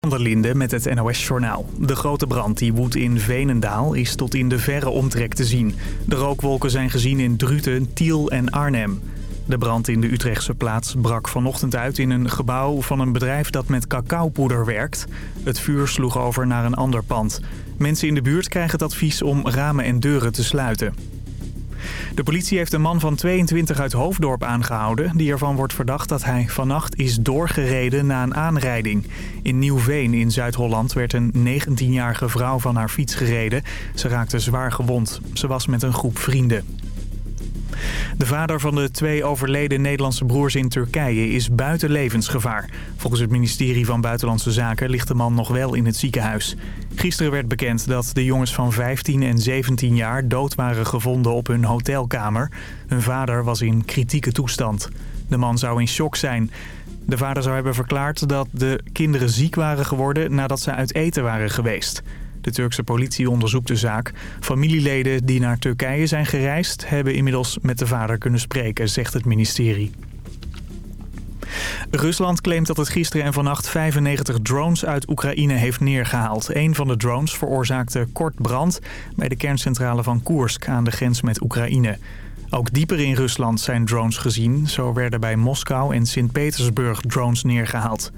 Van der Linde met het NOS-journaal. De grote brand die woedt in Venendaal is tot in de verre omtrek te zien. De rookwolken zijn gezien in Druten, Tiel en Arnhem. De brand in de Utrechtse plaats brak vanochtend uit in een gebouw van een bedrijf dat met cacaopoeder werkt. Het vuur sloeg over naar een ander pand. Mensen in de buurt krijgen het advies om ramen en deuren te sluiten. De politie heeft een man van 22 uit Hoofddorp aangehouden... die ervan wordt verdacht dat hij vannacht is doorgereden na een aanrijding. In Nieuwveen in Zuid-Holland werd een 19-jarige vrouw van haar fiets gereden. Ze raakte zwaar gewond. Ze was met een groep vrienden. De vader van de twee overleden Nederlandse broers in Turkije is buiten levensgevaar. Volgens het ministerie van Buitenlandse Zaken ligt de man nog wel in het ziekenhuis. Gisteren werd bekend dat de jongens van 15 en 17 jaar dood waren gevonden op hun hotelkamer. Hun vader was in kritieke toestand. De man zou in shock zijn. De vader zou hebben verklaard dat de kinderen ziek waren geworden nadat ze uit eten waren geweest. De Turkse politie onderzoekt de zaak. Familieleden die naar Turkije zijn gereisd... hebben inmiddels met de vader kunnen spreken, zegt het ministerie. Rusland claimt dat het gisteren en vannacht 95 drones uit Oekraïne heeft neergehaald. Een van de drones veroorzaakte kort brand bij de kerncentrale van Koersk aan de grens met Oekraïne. Ook dieper in Rusland zijn drones gezien. Zo werden bij Moskou en Sint-Petersburg drones neergehaald.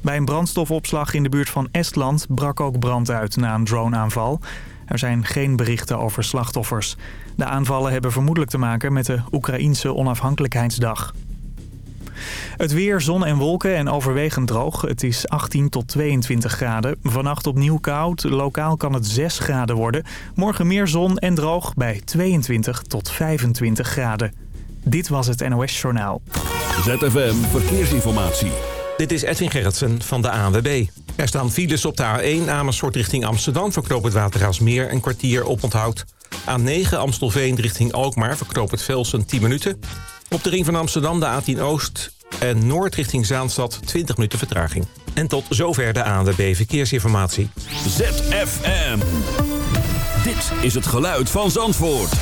Bij een brandstofopslag in de buurt van Estland brak ook brand uit na een droneaanval. Er zijn geen berichten over slachtoffers. De aanvallen hebben vermoedelijk te maken met de Oekraïense onafhankelijkheidsdag. Het weer, zon en wolken en overwegend droog. Het is 18 tot 22 graden. Vannacht opnieuw koud. Lokaal kan het 6 graden worden. Morgen meer zon en droog bij 22 tot 25 graden. Dit was het NOS Journaal. ZFM Verkeersinformatie. Dit is Edwin Gerritsen van de ANWB. Er staan files op de A1 Amersfoort richting Amsterdam... verknoop het Watergaasmeer een kwartier op onthoud. A9 Amstelveen richting Alkmaar verknoop het Velsen 10 minuten. Op de ring van Amsterdam de A10 Oost en Noord richting Zaanstad 20 minuten vertraging. En tot zover de ANWB Verkeersinformatie. ZFM. Dit is het geluid van Zandvoort.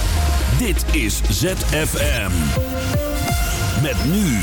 Dit is ZFM. Met nu...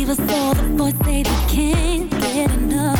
we us all the force they can't get enough.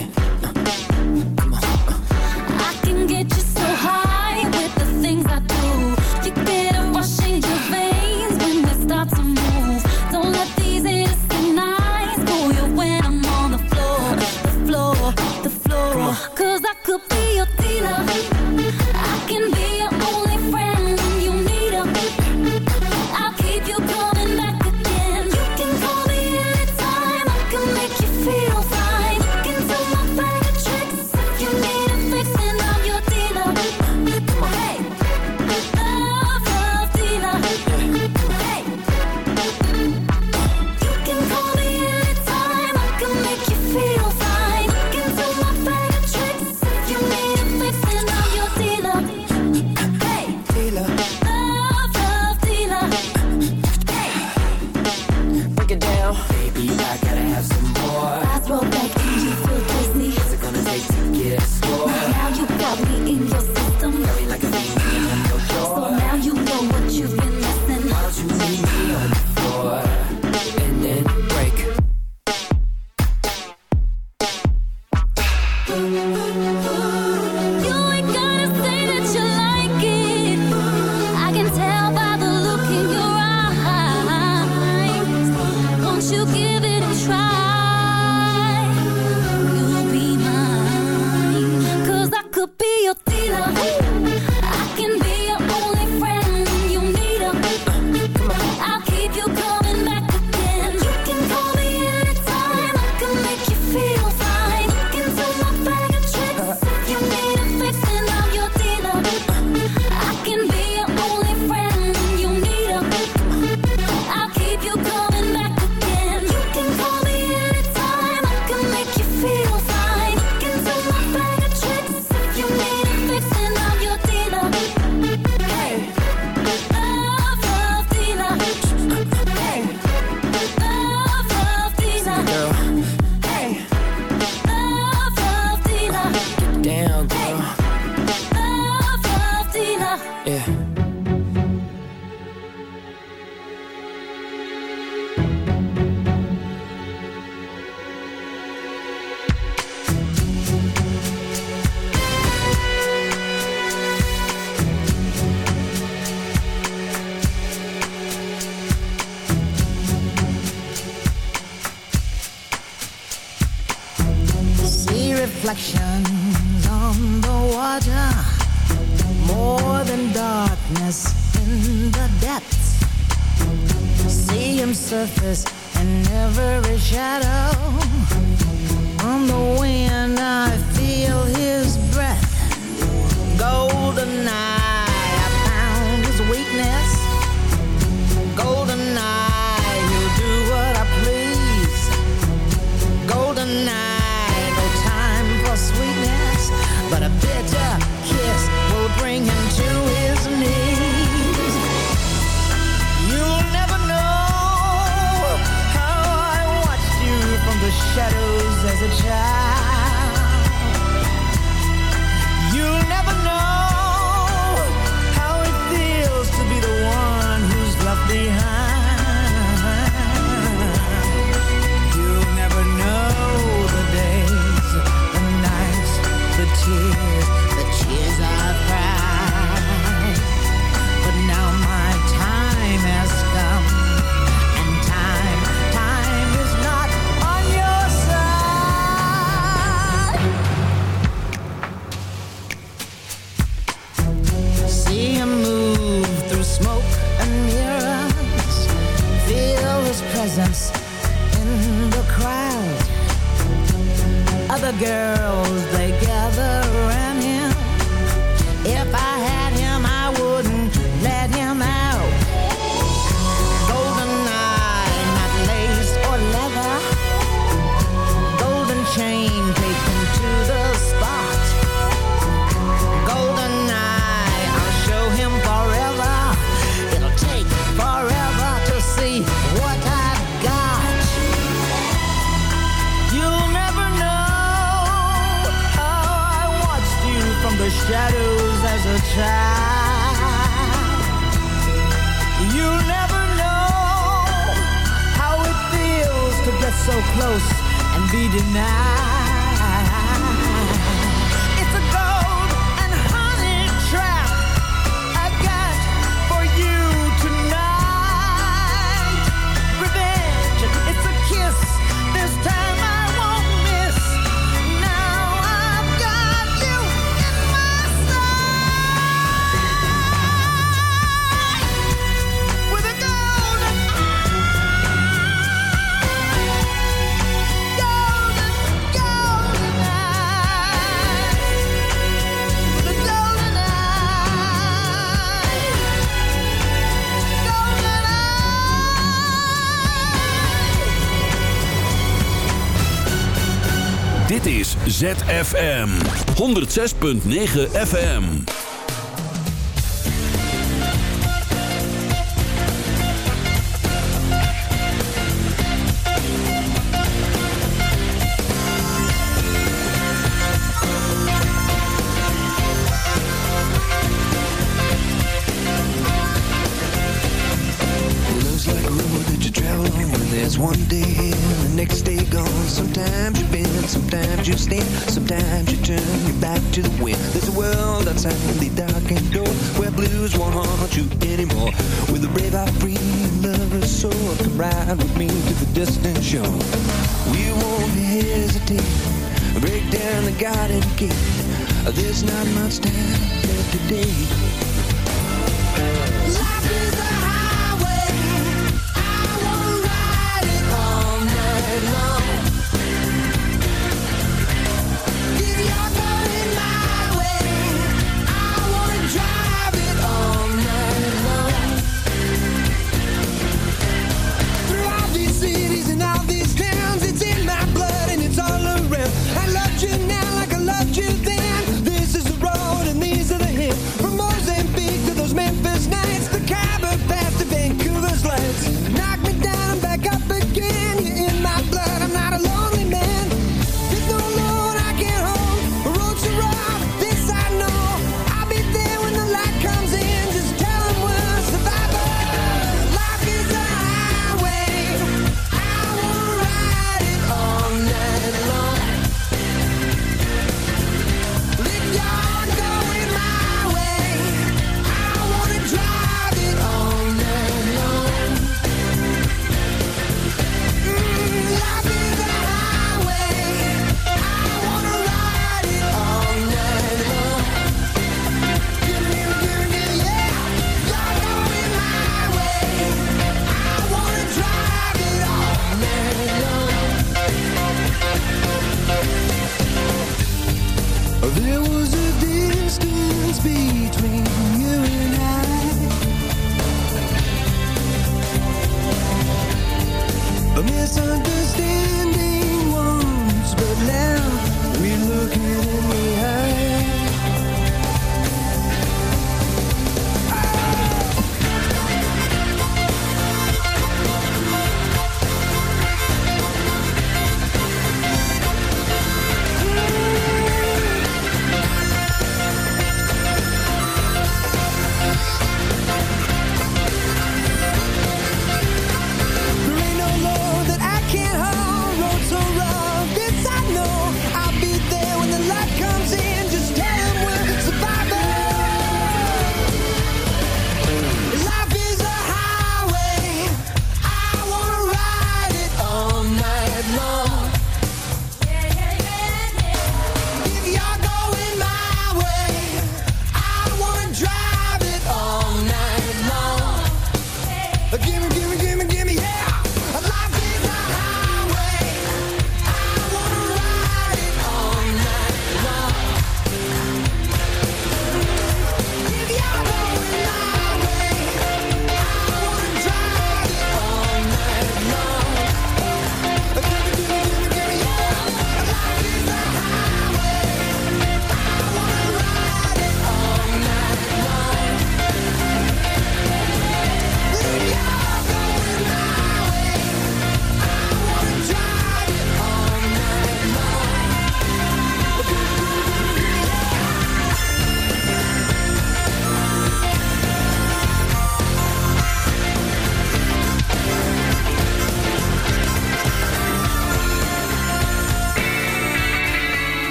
ZFM 106.9 FM.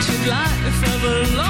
To life of a long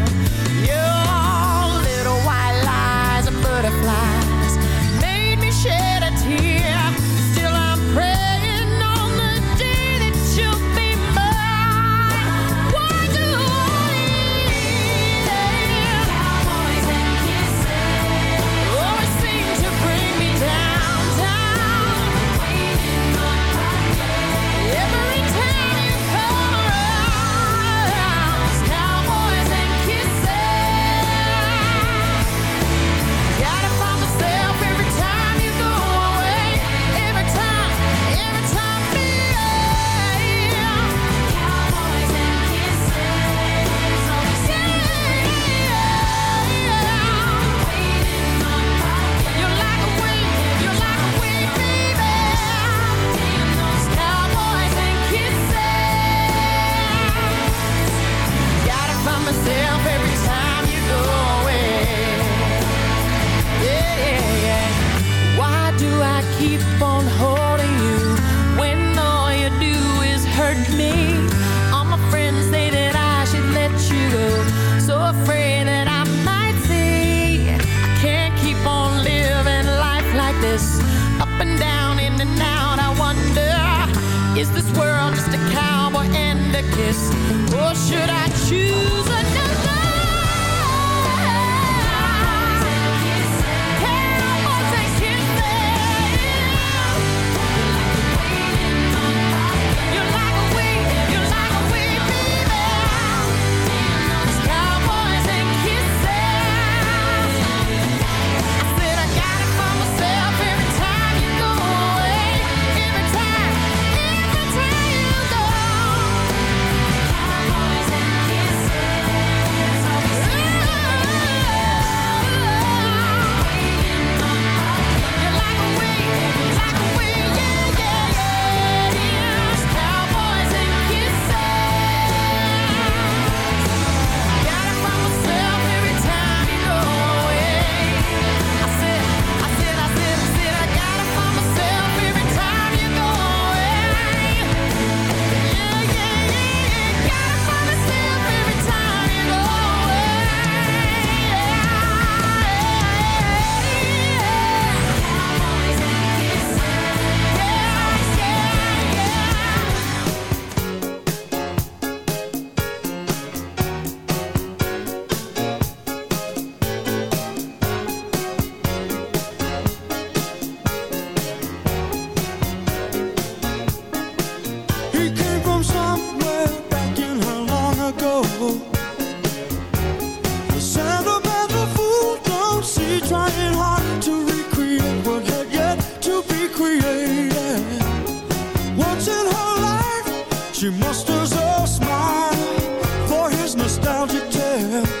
up and down, in and out. I wonder, is this world just a cowboy and a kiss? Or should I choose another? round your turn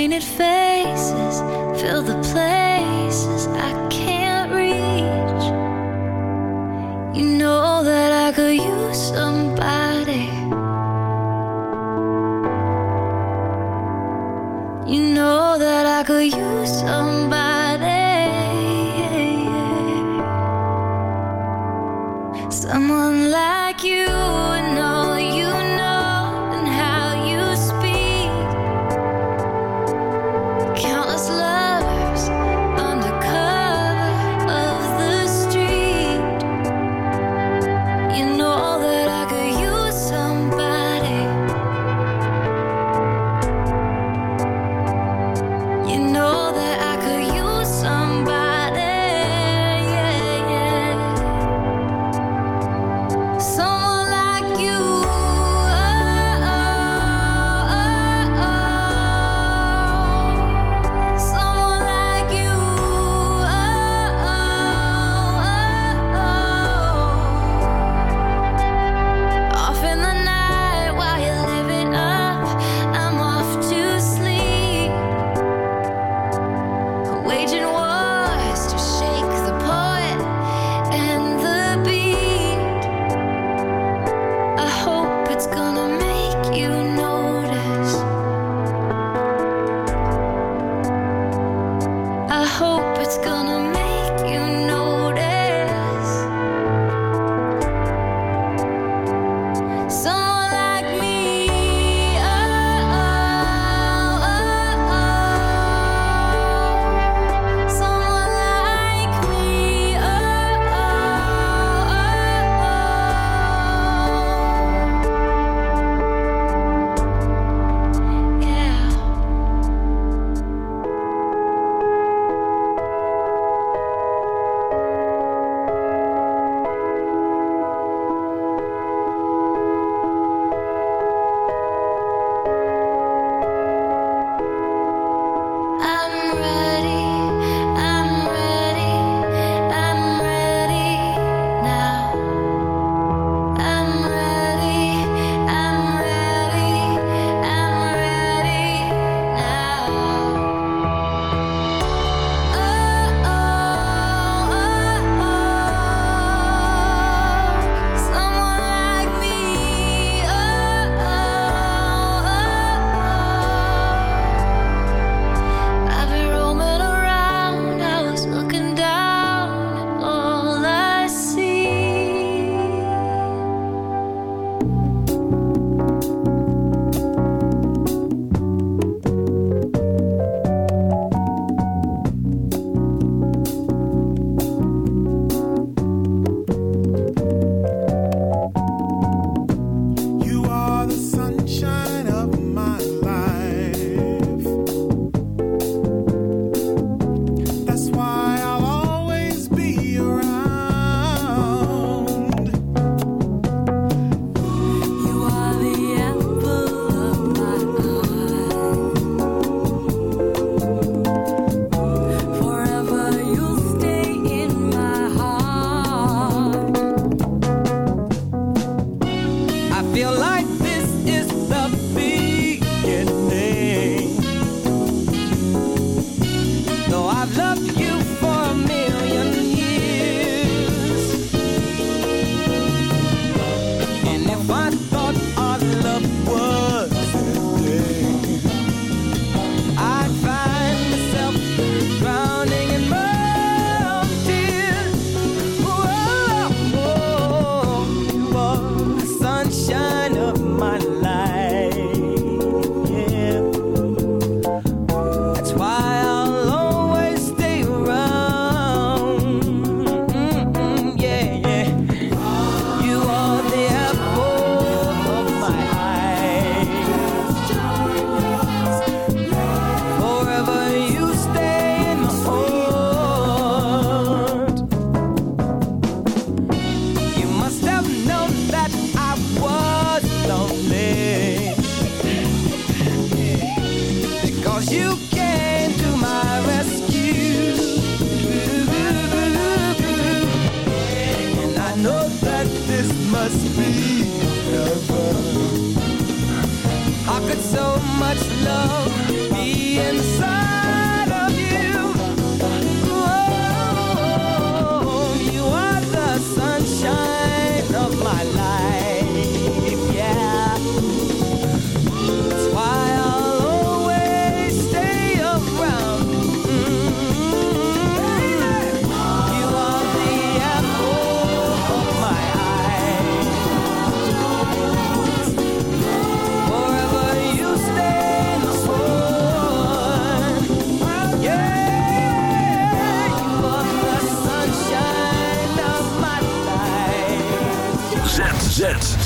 Painted faces fill the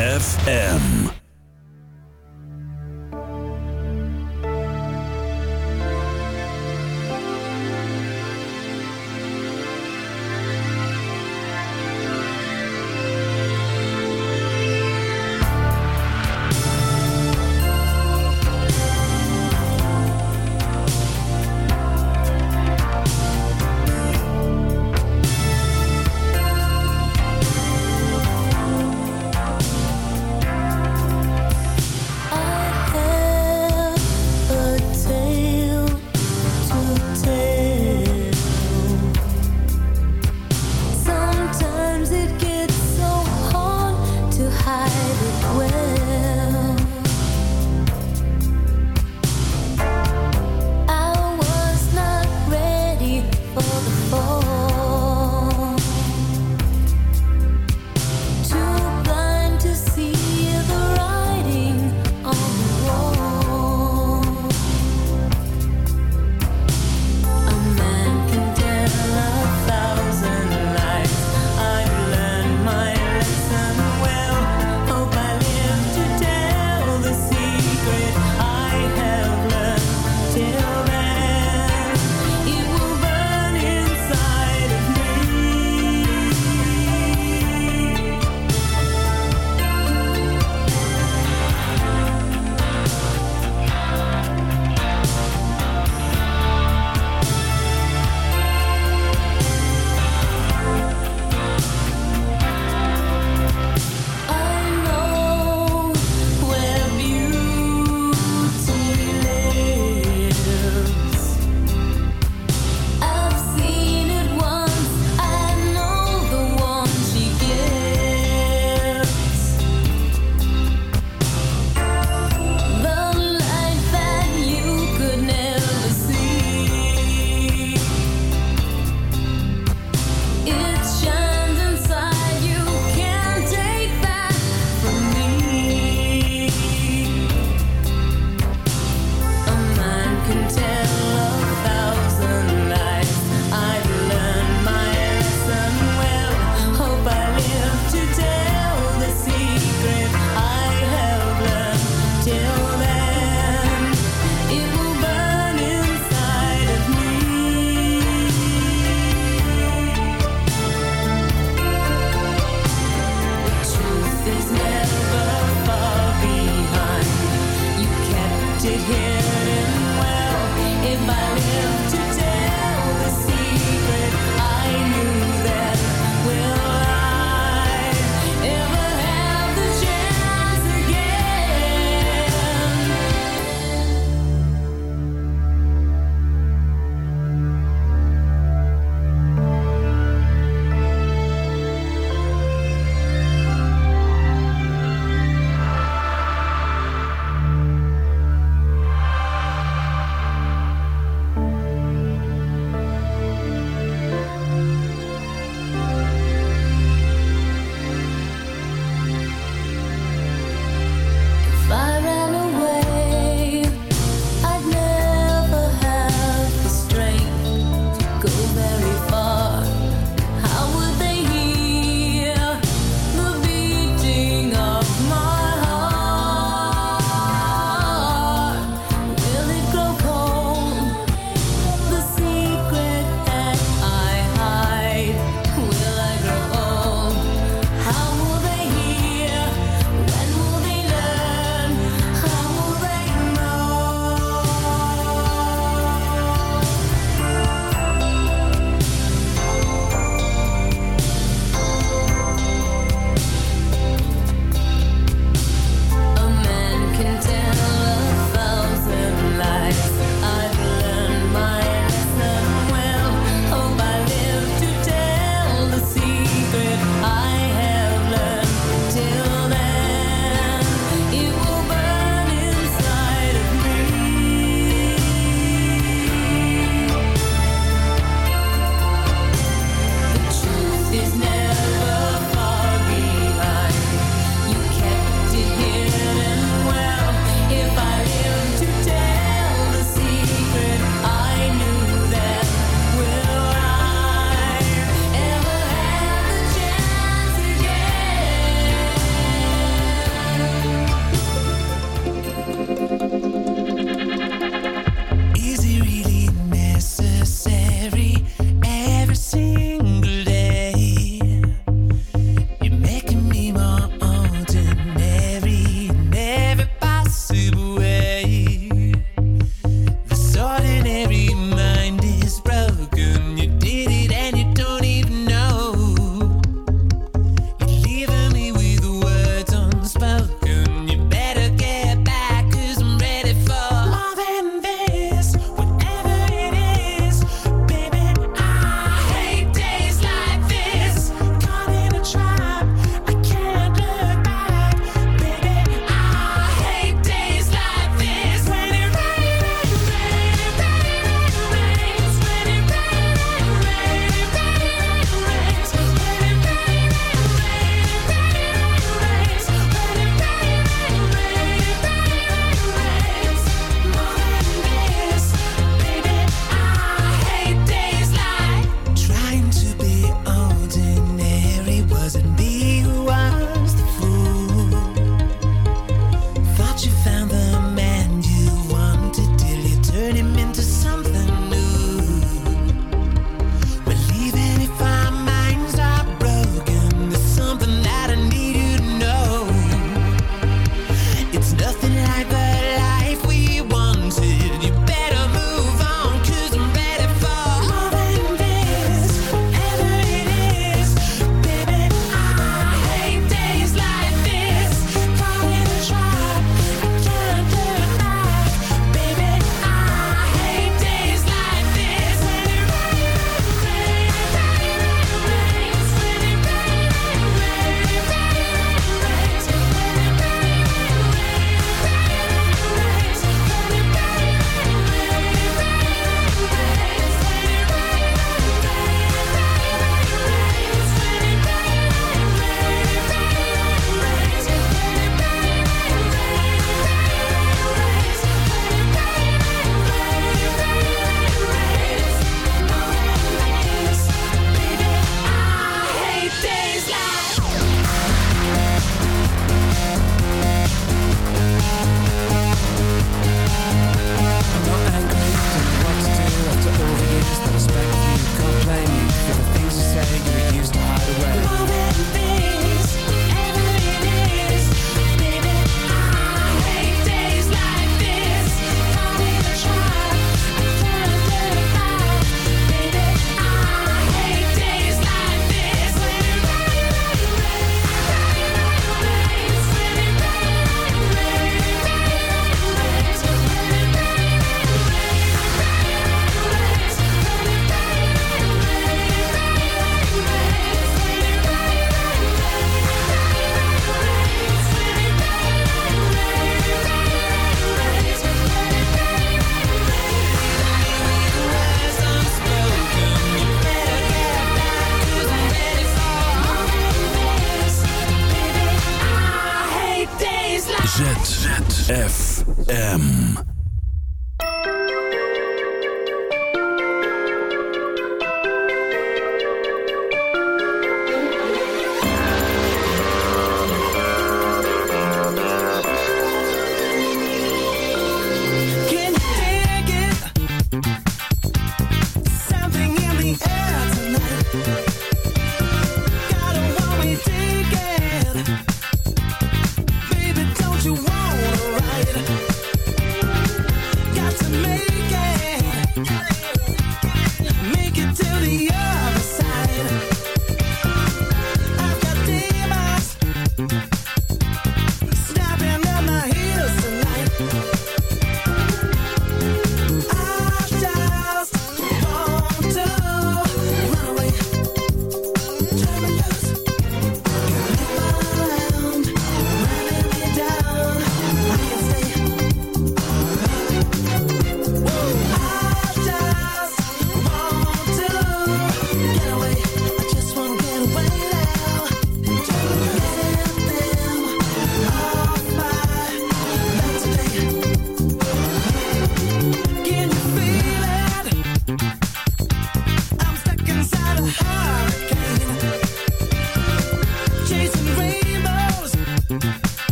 FM.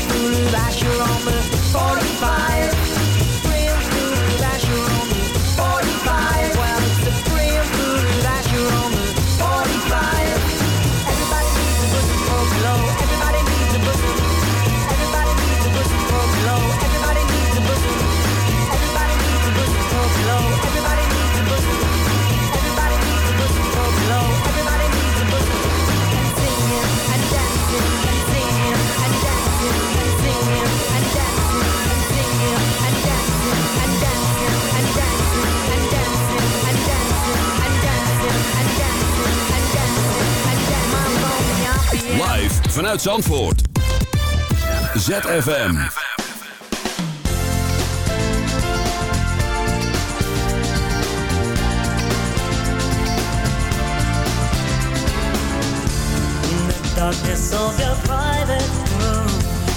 through the back, you're on the vanuit Zandvoort. ZFM. darkness of your private room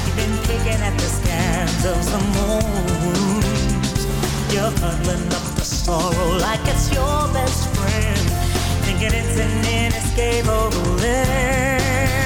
You've been kicking at the scandals of some old You're huddling up the sorrow like it's your best friend Thinking it's an inescapable end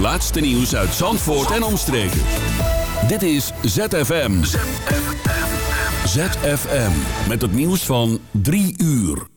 laatste nieuws uit Zandvoort en omstreken. Dit is ZFM. ZFM. Met het nieuws van 3 uur.